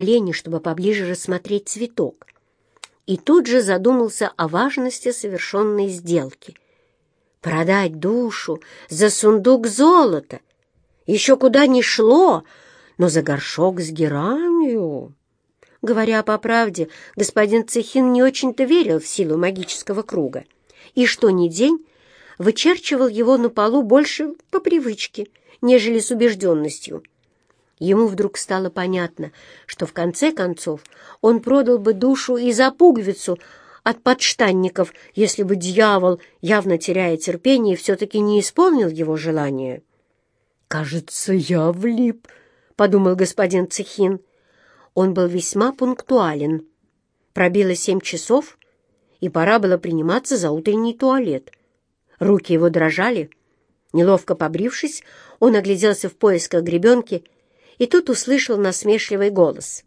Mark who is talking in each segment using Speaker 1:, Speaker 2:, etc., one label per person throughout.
Speaker 1: колени, чтобы поближе рассмотреть цветок. И тут же задумался о важности совершенной сделки. Продать душу за сундук золота еще куда ни шло, но за горшок с геранью... Говоря по правде, господин Цехин не очень-то верил в силу магического круга, и что ни день вычерчивал его на полу больше по привычке, нежели с убежденностью. Ему вдруг стало понятно, что в конце концов он продал бы душу и за пуговицу от подштанников, если бы дьявол, явно теряя терпение, все-таки не исполнил его желание. «Кажется, я влип», — подумал господин Цехин. Он был весьма пунктуален. Пробило семь часов, и пора было приниматься за утренний туалет. Руки его дрожали. Неловко побрившись, он огляделся в поисках гребенки и тут услышал насмешливый голос.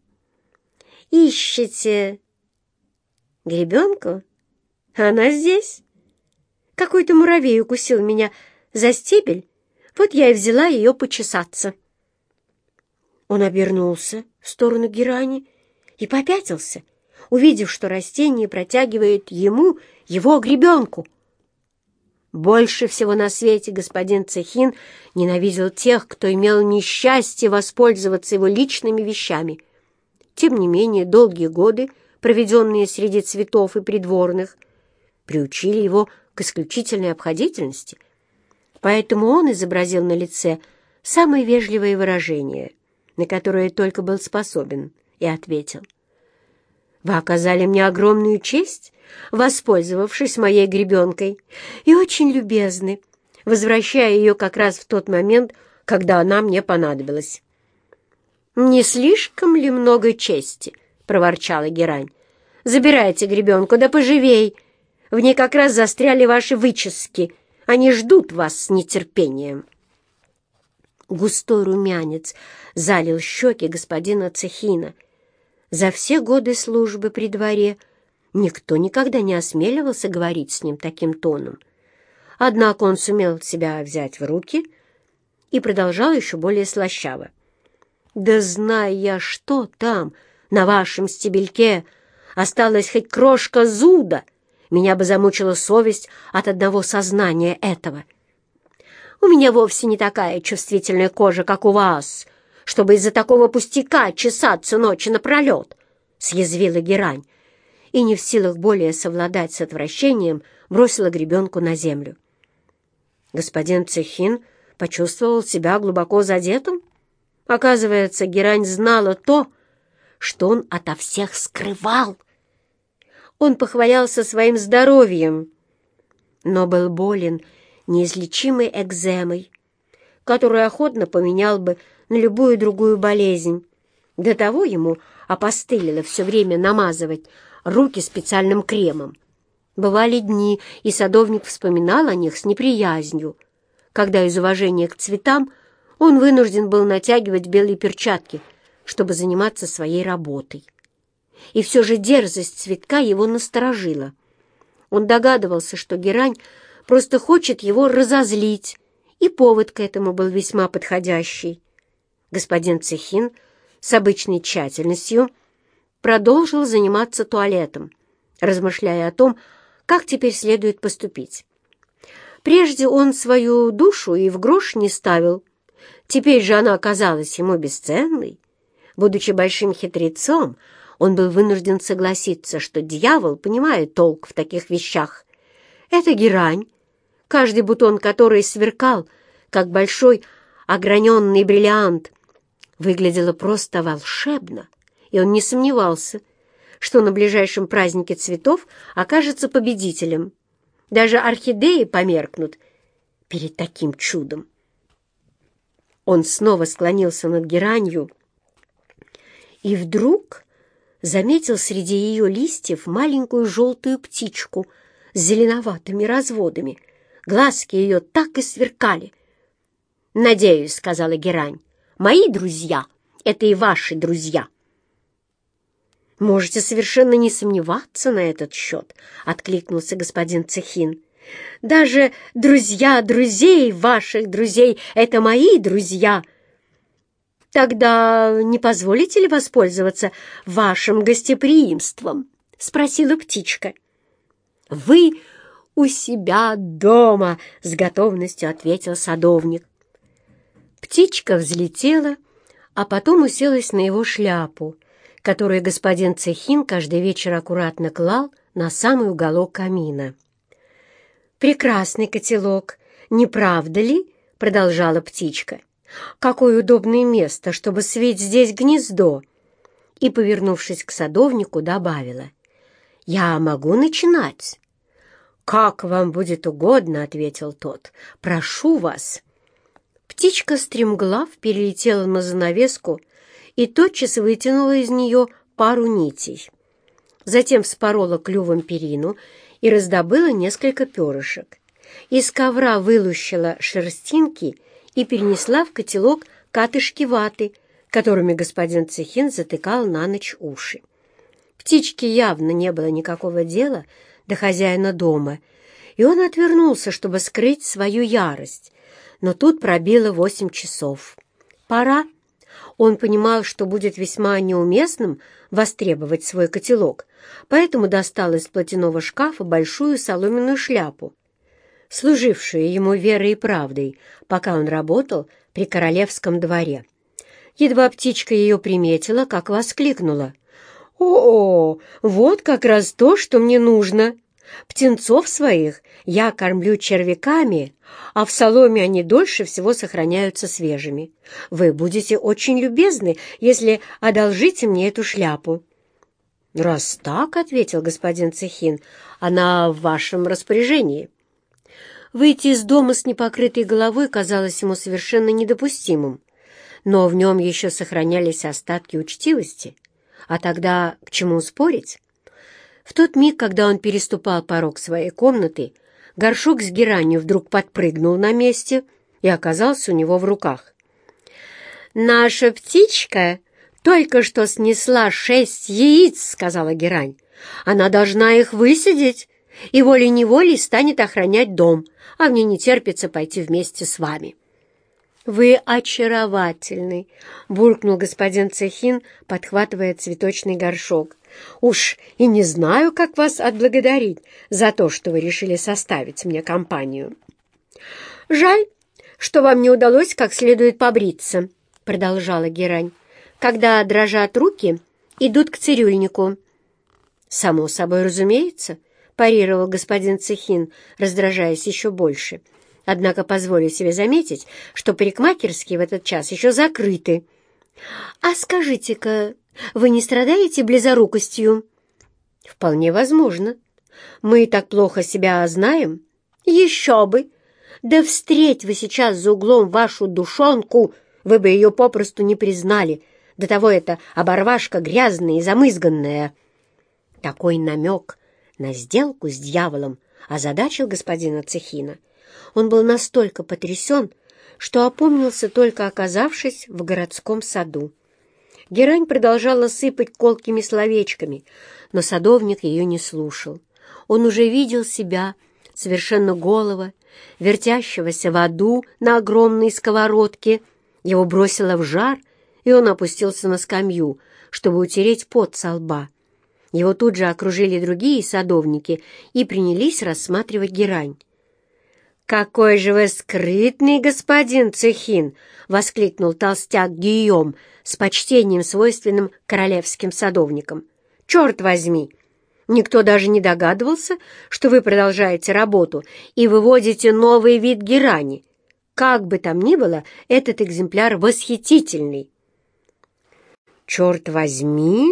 Speaker 1: «Ищете гребенку? Она здесь. Какой-то муравей укусил меня за стебель, вот я и взяла ее почесаться». Он обернулся в сторону герани и попятился, увидев, что растение протягивает ему его гребенку. Больше всего на свете господин Цехин ненавидел тех, кто имел несчастье воспользоваться его личными вещами. Тем не менее, долгие годы, проведенные среди цветов и придворных, приучили его к исключительной обходительности. Поэтому он изобразил на лице самое вежливое выражение — на которое только был способен, и ответил. «Вы оказали мне огромную честь, воспользовавшись моей гребенкой, и очень любезны, возвращая ее как раз в тот момент, когда она мне понадобилась». «Не слишком ли много чести?» — проворчала Герань. «Забирайте гребенку, да поживей. В ней как раз застряли ваши вычески. Они ждут вас с нетерпением». Густой румянец залил щеки господина Цехина. За все годы службы при дворе никто никогда не осмеливался говорить с ним таким тоном. Однако он сумел себя взять в руки и продолжал еще более слащаво. «Да зная я, что там, на вашем стебельке, осталась хоть крошка зуда, меня бы замучила совесть от одного сознания этого». У меня вовсе не такая чувствительная кожа, как у вас, чтобы из-за такого пустяка чесаться ночи напролет», — съязвила Герань, и не в силах более совладать с отвращением, бросила гребенку на землю. Господин Цехин почувствовал себя глубоко задетым. Оказывается, Герань знала то, что он ото всех скрывал. Он похвалялся своим здоровьем, но был болен неизлечимой экземой, которую охотно поменял бы на любую другую болезнь. До того ему опостылило все время намазывать руки специальным кремом. Бывали дни, и садовник вспоминал о них с неприязнью, когда из уважения к цветам он вынужден был натягивать белые перчатки, чтобы заниматься своей работой. И все же дерзость цветка его насторожила. Он догадывался, что герань просто хочет его разозлить, и повод к этому был весьма подходящий. Господин Цехин с обычной тщательностью продолжил заниматься туалетом, размышляя о том, как теперь следует поступить. Прежде он свою душу и в грош не ставил. Теперь же она оказалась ему бесценной. Будучи большим хитрецом, он был вынужден согласиться, что дьявол понимает толк в таких вещах. Эта герань каждый бутон которой сверкал, как большой ограненный бриллиант. Выглядело просто волшебно, и он не сомневался, что на ближайшем празднике цветов окажется победителем. Даже орхидеи померкнут перед таким чудом. Он снова склонился над геранью и вдруг заметил среди ее листьев маленькую желтую птичку с зеленоватыми разводами — Глазки ее так и сверкали. «Надеюсь», — сказала Герань, — «мои друзья — это и ваши друзья». «Можете совершенно не сомневаться на этот счет», — откликнулся господин Цехин. «Даже друзья друзей ваших друзей — это мои друзья». «Тогда не позволите ли воспользоваться вашим гостеприимством?» — спросила птичка. «Вы у себя дома!» — с готовностью ответил садовник. Птичка взлетела, а потом уселась на его шляпу, которую господин Цехин каждый вечер аккуратно клал на самый уголок камина. «Прекрасный котелок, не правда ли?» — продолжала птичка. «Какое удобное место, чтобы свить здесь гнездо!» И, повернувшись к садовнику, добавила. «Я могу начинать?» «Как вам будет угодно», — ответил тот. «Прошу вас». Птичка стремглав перелетела на занавеску и тотчас вытянула из нее пару нитей. Затем вспорола клювом перину и раздобыла несколько перышек. Из ковра вылущила шерстинки и перенесла в котелок катышки ваты, которыми господин Цехин затыкал на ночь уши. Птичке явно не было никакого дела до хозяина дома, и он отвернулся, чтобы скрыть свою ярость. Но тут пробило восемь часов. Пора. Он понимал, что будет весьма неуместным востребовать свой котелок, поэтому достал из платяного шкафа большую соломенную шляпу, служившую ему верой и правдой, пока он работал при королевском дворе. Едва птичка ее приметила, как воскликнула. «О, вот как раз то, что мне нужно! Птенцов своих я кормлю червяками, а в соломе они дольше всего сохраняются свежими. Вы будете очень любезны, если одолжите мне эту шляпу». «Раз так, — ответил господин Цехин, — она в вашем распоряжении». Выйти из дома с непокрытой головой казалось ему совершенно недопустимым, но в нем еще сохранялись остатки учтивости. А тогда к чему спорить? В тот миг, когда он переступал порог своей комнаты, горшок с геранью вдруг подпрыгнул на месте и оказался у него в руках. «Наша птичка только что снесла шесть яиц», — сказала герань. «Она должна их высидеть и волей-неволей станет охранять дом, а мне не терпится пойти вместе с вами». «Вы очаровательный!» — буркнул господин Цехин, подхватывая цветочный горшок. «Уж и не знаю, как вас отблагодарить за то, что вы решили составить мне компанию». «Жаль, что вам не удалось как следует побриться», — продолжала Герань. «Когда дрожат руки, идут к цирюльнику». «Само собой разумеется», — парировал господин Цехин, раздражаясь еще больше. — Однако позволю себе заметить, что парикмахерские в этот час еще закрыты. «А скажите-ка, вы не страдаете близорукостью?» «Вполне возможно. Мы так плохо себя знаем?» «Еще бы! Да встреть вы сейчас за углом вашу душонку, вы бы ее попросту не признали. До того это оборвашка грязная и замызганная». Такой намек на сделку с дьяволом озадачил господина Цехина. Он был настолько потрясен, что опомнился, только оказавшись в городском саду. Герань продолжала сыпать колкими словечками, но садовник ее не слушал. Он уже видел себя, совершенно голого, вертящегося в аду на огромной сковородке. Его бросило в жар, и он опустился на скамью, чтобы утереть пот со лба. Его тут же окружили другие садовники и принялись рассматривать герань. «Какой же вы скрытный, господин Цехин!» — воскликнул толстяк Гийом с почтением, свойственным королевским садовникам. «Черт возьми! Никто даже не догадывался, что вы продолжаете работу и выводите новый вид герани. Как бы там ни было, этот экземпляр восхитительный!» «Черт возьми!»